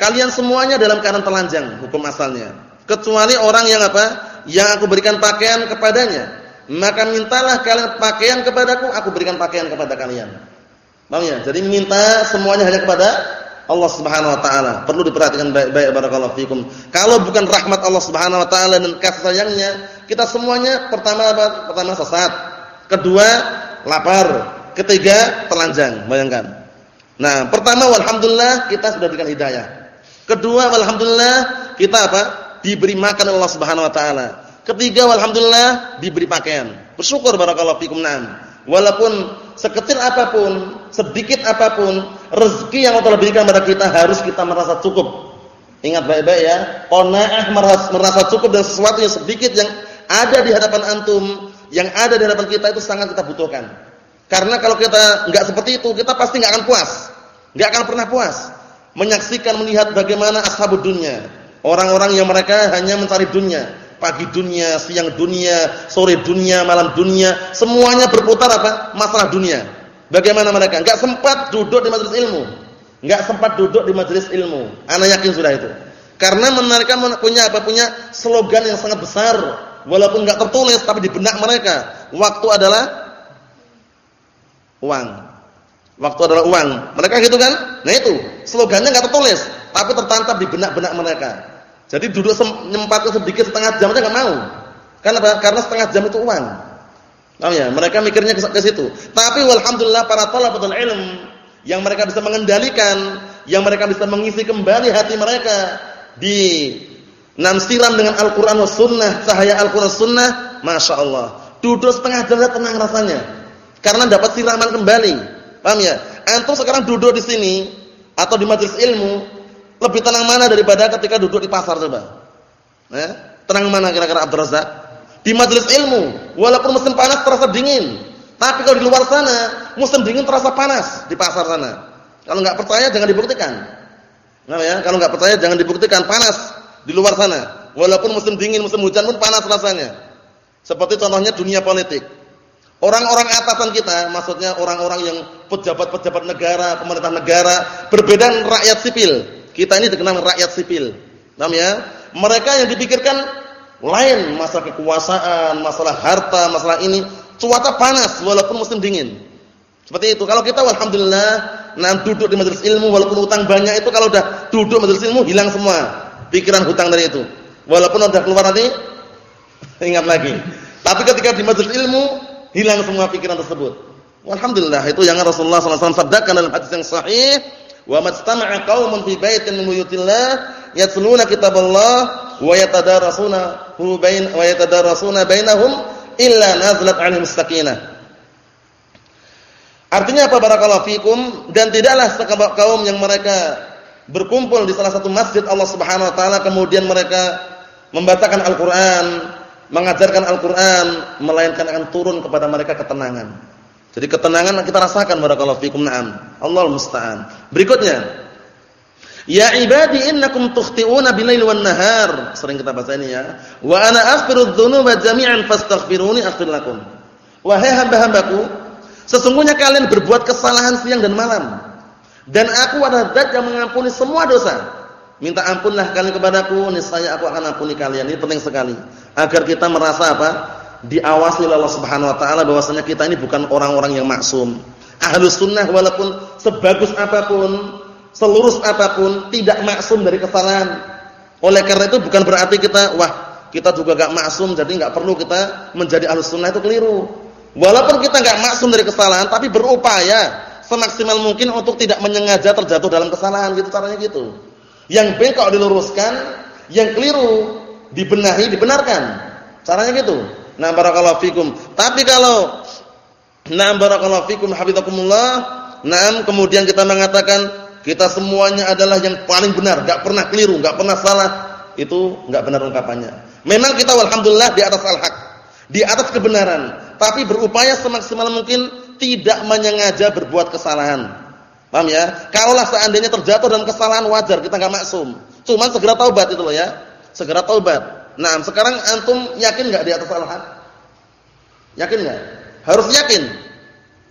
kalian semuanya dalam keadaan telanjang hukum asalnya. Kecuali orang yang apa? Yang aku berikan pakaian kepadanya. Maka mintalah kalian pakaian kepadaku, aku berikan pakaian kepada kalian. Paham ya? Jadi minta semuanya hanya kepada Allah Subhanahu wa taala. Perlu diperhatikan baik-baik barakallahu fikum. Kalau bukan rahmat Allah Subhanahu wa taala dan kasih sayangnya, kita semuanya pertama apa? Pertama sesat. Kedua, lapar. Ketiga, telanjang. Bayangkan. Nah, pertama walhamdulillah kita sudah diberikan hidayah. Kedua walhamdulillah kita apa? Diberi makan Allah Subhanahu wa taala. Ketiga walhamdulillah diberi pakaian. Bersyukur barakallahu fikum. Walaupun sekecil apa pun, sedikit apa pun, rezeki yang Allah berikan kepada kita harus kita merasa cukup. Ingat baik-baik ya, qanaah merasa, merasa cukup dengan sesuatu yang sedikit yang ada di hadapan antum, yang ada di hadapan kita itu sangat kita butuhkan. Karena kalau kita enggak seperti itu, kita pasti enggak akan puas. Enggak akan pernah puas menyaksikan melihat bagaimana ashabud dunia. Orang-orang yang mereka hanya mencari dunia, pagi dunia, siang dunia, sore dunia, malam dunia, semuanya berputar apa? Masalah dunia. Bagaimana mereka? Enggak sempat duduk di majelis ilmu. Enggak sempat duduk di majelis ilmu. Ana yakin sudah itu. Karena mereka punya apa? Punya slogan yang sangat besar, walaupun enggak tertulis tapi di benak mereka. Waktu adalah uang. Waktu adalah uang. Mereka gitu kan? Nah itu, slogannya enggak tertulis, tapi tertantap di benak-benak mereka. Jadi duduk nyempatkan sedikit setengah jam aja enggak mau. Kenapa? Karena setengah jam itu uang. Ya? Mereka mikirnya ke, situ. Tapi walhamdulillah para talabatul ilm yang mereka bisa mengendalikan, yang mereka bisa mengisi kembali hati mereka di namsiran dengan Al-Qur'an was sunnah, cahaya Al-Qur'an sunnah, Masya Allah. Duduk setengah jam tenang rasanya karena dapat siraman kembali. Paham ya? Antum sekarang duduk di sini atau di majelis ilmu lebih tenang mana daripada ketika duduk di pasar coba? Eh? Tenang mana kira-kira Abdul Razak? Di majelis ilmu, walaupun musim panas terasa dingin. Tapi kalau di luar sana, musim dingin terasa panas di pasar sana. Kalau nggak percaya jangan dibuktikan. Nah ya, kalau nggak percaya jangan dibuktikan panas di luar sana. Walaupun musim dingin, musim hujan pun panas rasanya. Seperti contohnya dunia politik. Orang-orang atasan kita, maksudnya orang-orang yang pejabat-pejabat negara, pemerintah negara, berbeda rakyat sipil. Kita ini dikenal rakyat sipil. Paham ya? Mereka yang dipikirkan lain, masalah kekuasaan, masalah harta, masalah ini. Cuaca panas walaupun musim dingin. Seperti itu. Kalau kita alhamdulillah nah duduk di majelis ilmu walaupun hutang banyak itu kalau udah duduk majelis ilmu hilang semua pikiran hutang dari itu. Walaupun udah keluar nanti ingat lagi. Tapi ketika di majelis ilmu hilang semua pikiran tersebut. Alhamdulillah itu yang Rasulullah SAW sabdakan dalam hadis yang sahih, "Wa majtama'a qaumun fi baitin min buyutillah yatluna kitaballah wa yatadarasuna hu bain wa yatadarasuna bainahum illa nazalat 'alaihim sakinah. Artinya apa barakallahu fikum dan tidaklah kaum yang mereka berkumpul di salah satu masjid Allah Subhanahu wa taala kemudian mereka membacakan Al-Qur'an, mengajarkan Al-Qur'an melainkan akan turun kepada mereka ketenangan. Jadi ketenangan kita rasakan barakallahu fikum na'am. Allahu musta'an. Berikutnya Ya ibadi innakum tukhti'una bilail wan nahar. Sering kita baca ini ya. Wa ana aghfiru dzunuba jami'an fastaghfiruni aghfir lakum. Wahai hamba-hambaku, sesungguhnya kalian berbuat kesalahan siang dan malam. Dan aku adalah zat yang mengampuni semua dosa. Minta ampunlah kalian kepadaku, niscaya aku akan ampuni kalian. Ini penting sekali. Agar kita merasa apa? diawasi oleh Allah Subhanahu wa taala bahwasanya kita ini bukan orang-orang yang maksum. Ahlus sunnah walaupun sebagus apa pun, selurus apa pun tidak maksum dari kesalahan. Oleh karena itu bukan berarti kita wah, kita juga enggak maksum jadi enggak perlu kita menjadi ahlus sunnah itu keliru. Walaupun kita enggak maksum dari kesalahan tapi berupaya semaksimal mungkin untuk tidak menyengaja terjatuh dalam kesalahan gitu caranya gitu. Yang bengkok diluruskan, yang keliru dibenahi, dibenarkan. Caranya gitu. Nah barakallahu fikum. Tapi kalau Nah barakallahu fikum hafizakumullah. Nah kemudian kita mengatakan kita semuanya adalah yang paling benar, enggak pernah keliru, enggak pernah salah. Itu enggak benar ungkapannya. Memang kita alhamdulillah di atas al-haq, di atas kebenaran, tapi berupaya semaksimal mungkin tidak menyengaja berbuat kesalahan. Paham ya? Kalaulah seandainya terjatuh dalam kesalahan wajar, kita enggak maksum. Cuman segera taubat itu loh ya. Segera taubat. Nah, sekarang antum yakin nggak di atas al-haq? Yakin nggak? Harus yakin.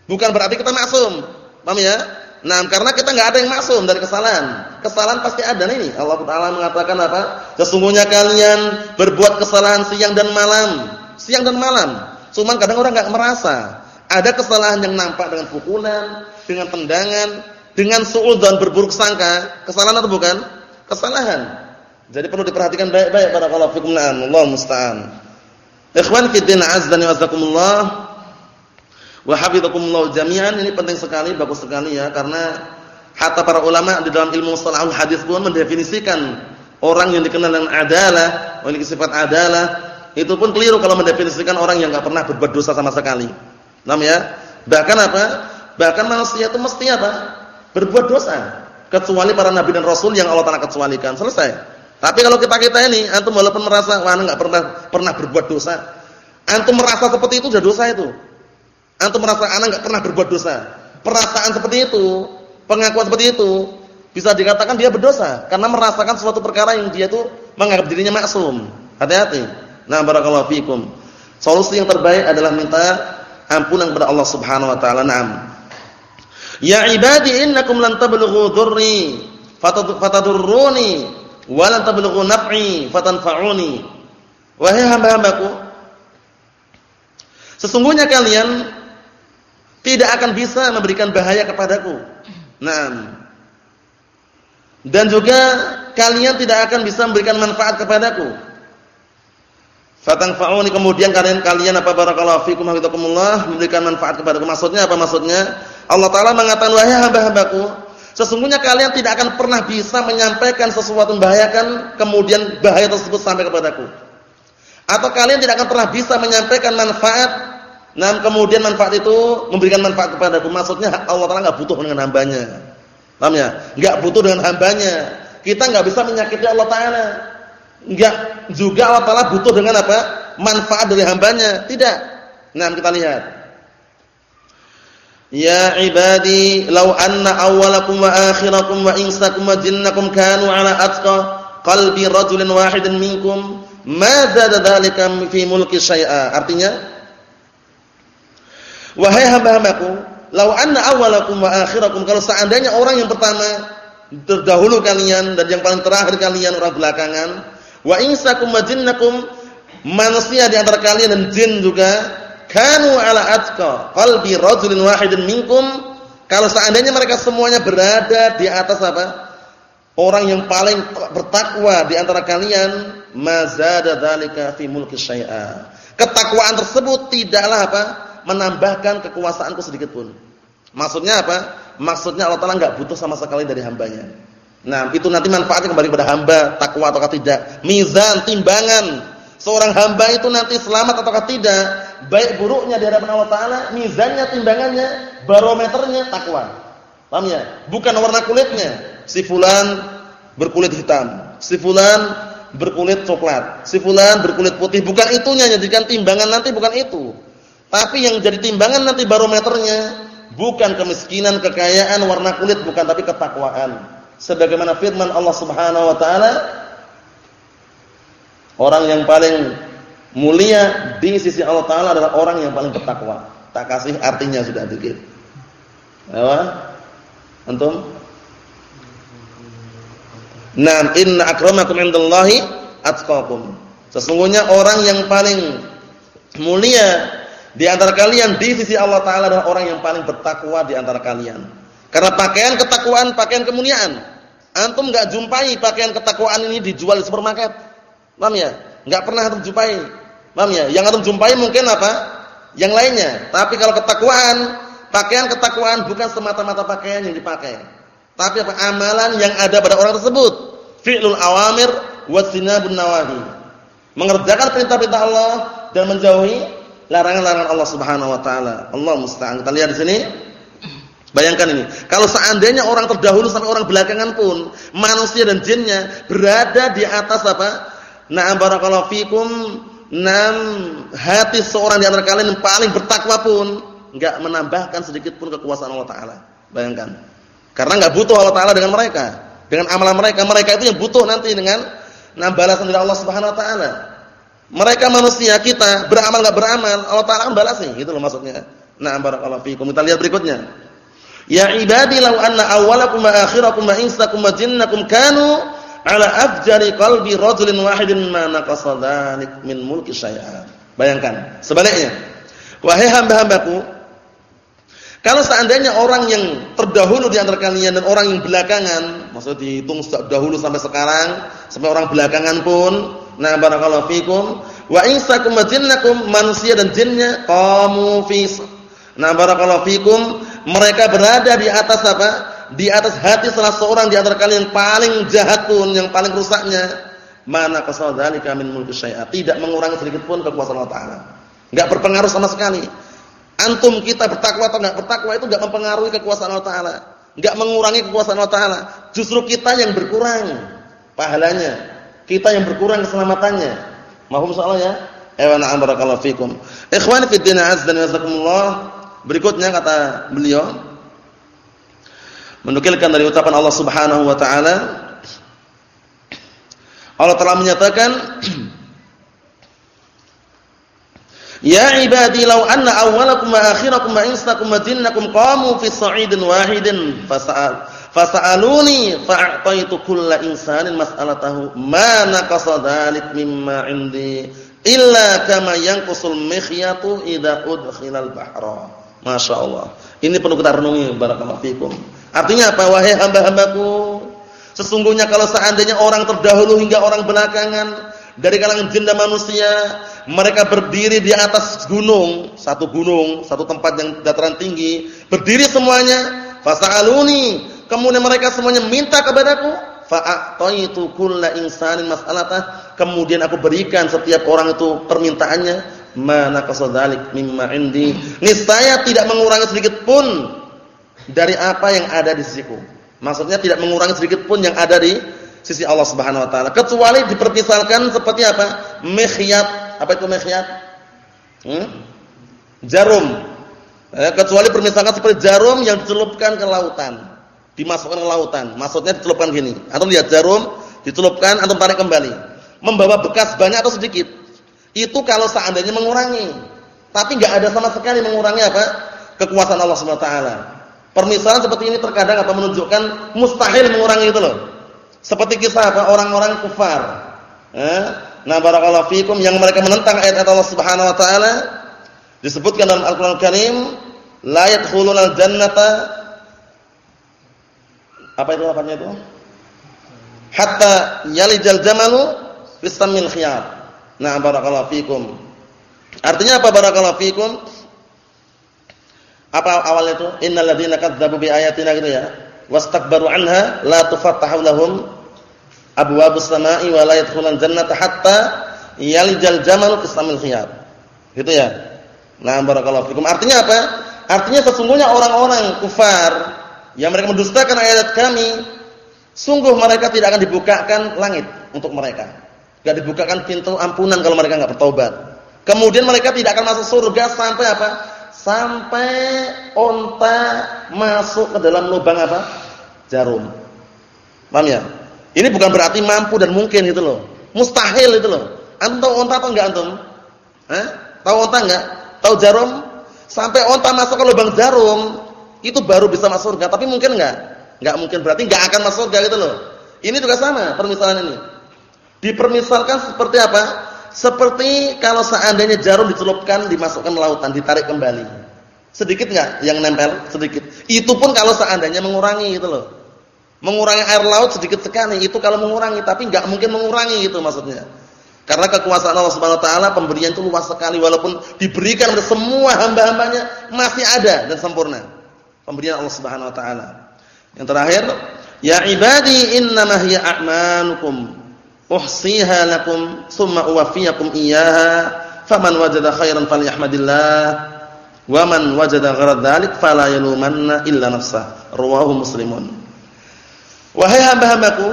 Bukan berarti kita maksum. Paham ya? Nah, karena kita nggak ada yang maksum dari kesalahan. Kesalahan pasti ada nih. Allah Taala mengatakan apa? Sesungguhnya kalian berbuat kesalahan siang dan malam. Siang dan malam. Cuman kadang orang nggak merasa. Ada kesalahan yang nampak dengan pukulan, dengan tendangan, dengan suudzon berburuk sangka. Kesalahan atau bukan? Kesalahan. Jadi perlu diperhatikan baik-baik para kalau fikum na'am. Allah musta'an. Ikhwan din azdani wasakumullah wa hafizakumullah jami'an ini penting sekali, bagus sekali ya karena hatta para ulama di dalam ilmu shalahul hadis pun mendefinisikan orang yang dikenal dengan adalah, memiliki sifat adalah, itu pun keliru kalau mendefinisikan orang yang enggak pernah berbuat dosa sama sekali. Nam ya? Bahkan apa? Bahkan manusia itu mesti apa? Berbuat dosa kecuali para nabi dan rasul yang Allah Taala kecualikan. Selesai. Tapi kalau kita kita ini, antum walaupun merasa wah enggak pernah pernah berbuat dosa, antum merasa seperti itu sudah dosa itu. Antum merasa anak enggak pernah berbuat dosa. Perasaan seperti itu, pengakuan seperti itu bisa dikatakan dia berdosa karena merasakan suatu perkara yang dia itu menganggap dirinya maksum. Hati-hati. Nah, barakallahu fikum. Solusi yang terbaik adalah minta ampunan kepada Allah Subhanahu wa taala. Naam. Ya ibadi innakum lan tablughu dhurri fatadurruni walan tablughu naf'i fatanfa'uni. Wahai hamba-hambaku, sesungguhnya kalian tidak akan bisa memberikan bahaya kepadaku. Naam. Dan juga kalian tidak akan bisa memberikan manfaat kepadaku. Fatanfa'uni kemudian kalian kalian apa barakallahu fikum hafizakumullah memberikan manfaat kepadaku. Maksudnya apa maksudnya? Allah taala mengatakan wahai hamba-hambaku, Sesungguhnya kalian tidak akan pernah bisa menyampaikan sesuatu membahayakan kemudian bahaya tersebut sampai kepadaku. Atau kalian tidak akan pernah bisa menyampaikan manfaat nah kemudian manfaat itu memberikan manfaat kepadaku. Maksudnya Allah Taala enggak butuh dengan hambanya. Paham ya? Enggak butuh dengan hambanya. Kita enggak bisa menyakiti Allah Taala. Enggak juga Allah Taala butuh dengan apa? Manfaat dari hambanya. Tidak. Nah, kita lihat. Ya ibadi law anna awwalakum wa akhirakum wa insakum wa jinnakum kanu ala atqa qalbi rajulin wahidin minkum ma zada fi mulki syai'a artinya wahai hamba-hambaku law anna awwalakum wa akhirakum kalau seandainya orang yang pertama terdahulu kalian dan yang paling terakhir kalian orang belakangan wa insakum wa jinnakum manusia di antara kalian dan jin juga kanu ala atqa qalbi rajulin wahidin minkum kalau seandainya mereka semuanya berada di atas apa? Orang yang paling bertakwa di antara kalian mazada dzalika fi mulki syai'a. Ketakwaan tersebut tidaklah apa menambahkan kekuasaanku sedikit pun maksudnya apa maksudnya Allah Taala enggak butuh sama sekali dari hambanya Nah, itu nanti manfaatnya kembali kepada hamba, takwa atau tidak. Mizan, timbangan. Seorang hamba itu nanti selamat atau tidak, baik buruknya di hadapan Allah taala, mizannya, timbangannya, barometernya takwa. Paham ya? Bukan warna kulitnya. Si fulan berkulit hitam, si fulan berkulit coklat, si fulan berkulit putih, bukan itunya jadikan timbangan nanti bukan itu. Tapi yang jadi timbangan nanti barometernya bukan kemiskinan, kekayaan, warna kulit bukan tapi ketakwaan sebagaimana firman Allah Subhanahu wa taala orang yang paling mulia di sisi Allah taala adalah orang yang paling bertakwa. Tak kasih artinya sudah dikit. Apa? Antum? Naam, inna akramakum indallahi atqakum. Sesungguhnya orang yang paling mulia di antara kalian di sisi Allah taala adalah orang yang paling bertakwa di antara kalian. Karena pakaian ketakwaan, pakaian kemuliaan. Antum enggak jumpai pakaian ketakwaan ini dijual di supermarket. Paham ya? Enggak pernah antum jumpai. Paham ya? Yang antum jumpai mungkin apa? Yang lainnya. Tapi kalau ketakwaan, pakaian ketakwaan bukan semata-mata pakaian yang dipakai. Tapi apa? Amalan yang ada pada orang tersebut. Fi'lul awamir wasinabun nawahi. Mengerjakan perintah-perintah Allah dan menjauhi larangan-larangan Allah Subhanahu wa taala. Allah musta'an. Kita lihat di sini. Bayangkan ini, kalau seandainya orang terdahulu sampai orang belakangan pun, manusia dan jinnya berada di atas apa? Na'am barakallahu fikum, nam hati seorang di antara kalian yang paling bertakwa pun enggak menambahkan sedikit pun kekuasaan Allah taala. Bayangkan. Karena enggak butuh Allah taala dengan mereka, dengan amalan mereka. Mereka itu yang butuh nanti dengan nam balasan dari Allah Subhanahu wa taala. Mereka manusia kita beramal enggak beramal, Allah taala akan balas gitu loh maksudnya. Na'am barakallahu fikum. Kita lihat berikutnya. Ya ibadi law anna awwalakum wa akhirakum wa insakum wa jinnakum kanu ala afjari qalbi rajulin wahidin ma naqasa dzalik min mulki syai'a. Bayangkan, sebaliknya. Wahai hamba-hambaku, kalau seandainya orang yang terdahulu di antara kalian dan orang yang belakangan, maksud dihitung dahulu sampai sekarang, sampai orang belakangan pun, nah barakallahu fikum, wa insakum wa jinnakum, manusia dan jinnya qamu fi Nah barakallahu fikum mereka berada di atas apa? Di atas hati salah seorang di antara kalian yang paling jahat pun, yang paling rusaknya. Mana qasadzalika min mulki syai'a, tidak mengurangi sedikit pun kekuasaan Allah taala. Enggak berpengaruh sama sekali. Antum kita bertakwa atau enggak bertakwa itu enggak mempengaruhi kekuasaan Allah taala. Enggak mengurangi kekuasaan Allah taala. Justru kita yang berkurang pahalanya. Kita yang berkurang keselamatannya. Mahum soalnya ya? Ewa na'am barakallahu fikum. Ikhwani fid din azza wa jazakumullah. Berikutnya kata beliau menukilkan dari ucapan Allah Subhanahu wa taala Allah telah menyatakan Ya ibadi law anna awwalakum wa akhirakum wa insakum wa jinnakum qamu fi sa'idin wahidin fasa'al fasa'aluni fa'ataitu kulla insanin mas'alatahu ma naqasa dhalik mimma 'indi illa kama yanqusul mikhyatu idza udkhilal bahra Masya Allah. Ini perlu kita renungi barakallahu fikum. Artinya apa? Wahai hamba-hambaku, sesungguhnya kalau seandainya orang terdahulu hingga orang belakangan dari kalangan jin dan manusia, mereka berdiri di atas gunung, satu gunung, satu tempat yang dataran tinggi, berdiri semuanya, fasa'aluni, kemudian mereka semuanya minta kepadaku, fa'ataitu kulla insanin mas'alatah, kemudian aku berikan setiap orang itu permintaannya, mana kasadzalik mimma indi. Niscaya tidak mengurangi sedikit pun dari apa yang ada di sisiku. Maksudnya tidak mengurangi sedikit pun yang ada di sisi Allah Subhanahu wa taala. Kecuali dipermisalkan seperti apa? Mikhyat. Apa itu mikhyat? Hmm? jarum. Eh, kecuali permisalkan seperti jarum yang dicelupkan ke lautan dimasukkan ke lautan maksudnya dicelupkan gini atau lihat jarum dicelupkan atau tarik kembali membawa bekas banyak atau sedikit itu kalau seandainya mengurangi. Tapi enggak ada sama sekali mengurangi apa? kekuasaan Allah taala. Permisalan seperti ini terkadang apa menunjukkan mustahil mengurangi itu loh. Seperti kisah apa orang-orang kufar. Eh? Nah, barakallahu fikum yang mereka menentang ayat-ayat Allah Subhanahu wa taala disebutkan dalam Al-Qur'an Al Karim, la yadkhulunal jannata apa itu lafaznya itu? Hatta yalijal jamalu fis samil khiyar. Nah, barakallahu fikum. Artinya apa barakallahu fikum? Apa awalnya itu? Innal ladzina kadzdzabu bi ayatina gitu ya. wastakbaru anha la tufattahu lahum abwabus samai wa la yadkhulun jannata hatta yalijal jamal islamil khiyar. Gitu ya. Nah, barakallahu fikum. Artinya apa? Artinya sesungguhnya orang-orang kufar yang mereka mendustakan ayat kami, sungguh mereka tidak akan dibukakan langit untuk mereka. Enggak dibukakan pintu ampunan kalau mereka enggak bertobat. Kemudian mereka tidak akan masuk surga sampai apa? Sampai onta masuk ke dalam lubang apa? Jarum. Paham ya? Ini bukan berarti mampu dan mungkin gitu loh. Mustahil itu loh. Antum tahu onta atau enggak antum? Hah? Tahu onta enggak? Tahu jarum? Sampai onta masuk ke lubang jarum, itu baru bisa masuk surga. Tapi mungkin enggak? Enggak mungkin berarti enggak akan masuk surga gitu loh. Ini juga sama permisalan ini. Dipermisalkan seperti apa? Seperti kalau seandainya jarum dicelupkan, dimasukkan lautan, ditarik kembali. Sedikit enggak yang nempel? Sedikit. Itu pun kalau seandainya mengurangi gitu loh. Mengurangi air laut sedikit sekali, itu kalau mengurangi, tapi enggak mungkin mengurangi gitu maksudnya. Karena kekuasaan Allah Subhanahu wa taala pemberian itu luas sekali walaupun diberikan kepada semua hamba-hambanya masih ada dan sempurna. Pemberian Allah Subhanahu wa taala. Yang terakhir, ya ibadi innama hiya a'manukum uhsiha lakum tsumma uwaffiyakum iyyaha faman wajada khairan falyahmadillah wa man wajada ghayra dzalik fala yalumanna illa nafsah. Rawahu Muslimun. Wahai hamba-hambaku,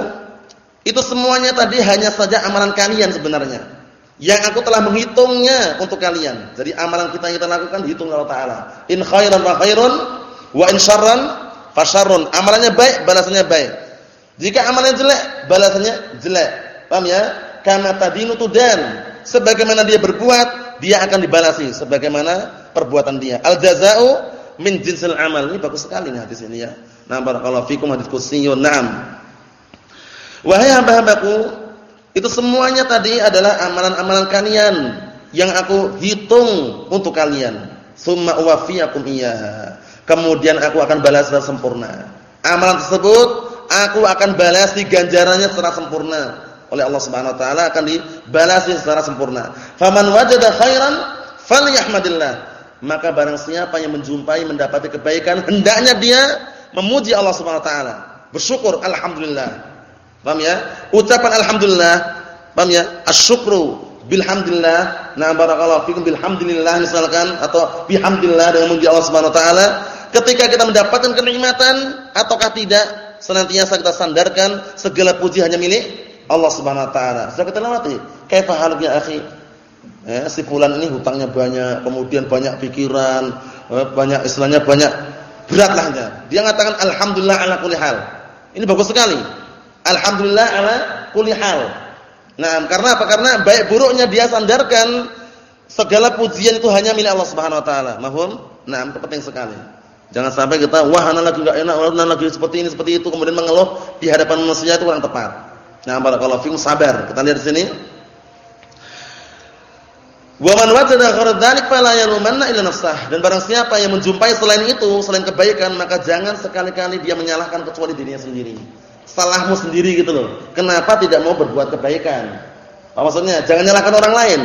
itu semuanya tadi hanya saja amalan kalian sebenarnya. Yang aku telah menghitungnya untuk kalian. Jadi amalan kita yang kita lakukan dihitung Allah Taala. In khairan fa khairun wa in. Amalannya baik, balasannya baik. Jika amalannya jelek, balasannya jelek. Paham ya? Kama tadinu tudan. Sebagaimana dia berbuat, dia akan dibalasi sebagaimana perbuatan dia. Al jazaa'u min jinsil amal. Ini bagus sekali nih hadis ini ya. Nah, barakallahu fikum hadis qudsiyun. Naam. Wahai hamba-hambaku, itu semuanya tadi adalah amalan-amalan kalian yang aku hitung untuk kalian. Summa uwafiyakum iyyaha. Kemudian aku akan balas secara sempurna. Amalan tersebut aku akan balas di ganjarannya secara sempurna. Oleh Allah Subhanahu wa taala akan dibalas secara sempurna. Faman wajada khairan falyahmadillah. Maka barang siapa yang menjumpai mendapati kebaikan, hendaknya dia memuji Allah Subhanahu wa taala. Bersyukur alhamdulillah. Paham ya? Ucapan alhamdulillah, paham ya? Asyukru bilhamdulillah. Nah, barakallahu fikum bilhamdulillah misalkan atau bihamdillah dengan memuji Allah Subhanahu wa taala. Ketika kita mendapatkan kenikmatan ataukah tidak, senantiasa kita sandarkan segala puji hanya milik Allah Subhanahu wa taala. Sudah kita lewati. Kaifa haluka ya akhi? Ya, si fulan ini hutangnya banyak, kemudian banyak pikiran, eh, banyak istilahnya banyak berat Dia mengatakan alhamdulillah ala kulli hal. Ini bagus sekali. Alhamdulillah ala kulli hal. Nah, karena apa? Karena baik buruknya dia sandarkan segala pujian itu hanya milik Allah Subhanahu wa taala. Mahum? Nah, itu penting sekali. Jangan sampai kita wah ana lagi enggak enak, ana lagi seperti ini, seperti itu kemudian mengeluh di hadapan manusia itu kurang tepat. Nah, barakallahu fikum sabar. Kita lihat di sini. Wa man wajada ghayra dzalik fala yalumanna illa nafsah. Dan barang siapa yang menjumpai selain itu, selain kebaikan, maka jangan sekali-kali dia menyalahkan kecuali dirinya sendiri salahmu sendiri gitu loh. Kenapa tidak mau berbuat kebaikan? Apa maksudnya? Jangan nyalahkan orang lain.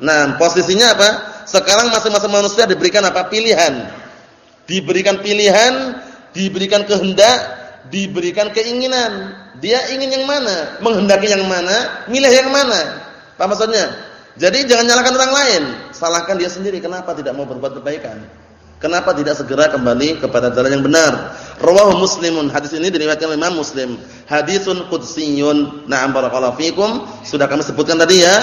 Nah, posisinya apa? Sekarang masing-masing manusia diberikan apa? Pilihan. Diberikan pilihan, diberikan kehendak, diberikan keinginan. Dia ingin yang mana? Menghendaki yang mana? Milih yang mana? Apa maksudnya? Jadi jangan nyalahkan orang lain, salahkan dia sendiri kenapa tidak mau berbuat kebaikan. Kenapa tidak segera kembali kepada jalan yang benar? Rawahu Muslimun. Hadis ini diriwayatkan oleh Imam Muslim. Hadisun qudsiyun. Na'am barakallahu fikum. Sudah kami sebutkan tadi ya.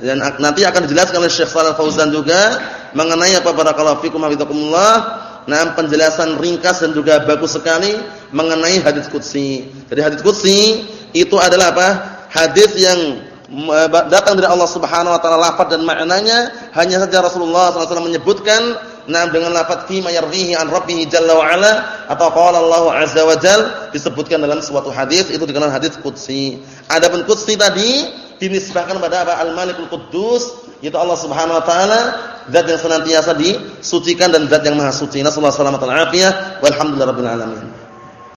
Dan nanti akan dijelaskan oleh Syekh Shalal Fauzan juga mengenai apa barakallahu fikum hafizakumullah. Nah, penjelasan ringkas dan juga bagus sekali mengenai hadis qudsi. Jadi hadis qudsi itu adalah apa? Hadis yang eh, datang dari Allah Subhanahu wa taala lafaz dan maknanya hanya saja Rasulullah SAW menyebutkan Nah dengan lafaz fi mayardihi an rabbih jalla wa ala atau qala Allah azza wa jal disebutkan dalam suatu hadis itu dikenal hadis qudsi. Adapun qudsi tadi dinisbahkan pada apa? Al-Malikul Quddus yaitu Allah Subhanahu wa taala zat yang senantiasa disucikan dan zat yang maha suci. Nasallahu alaihi wasallam walhamdulillahirabbil alamin.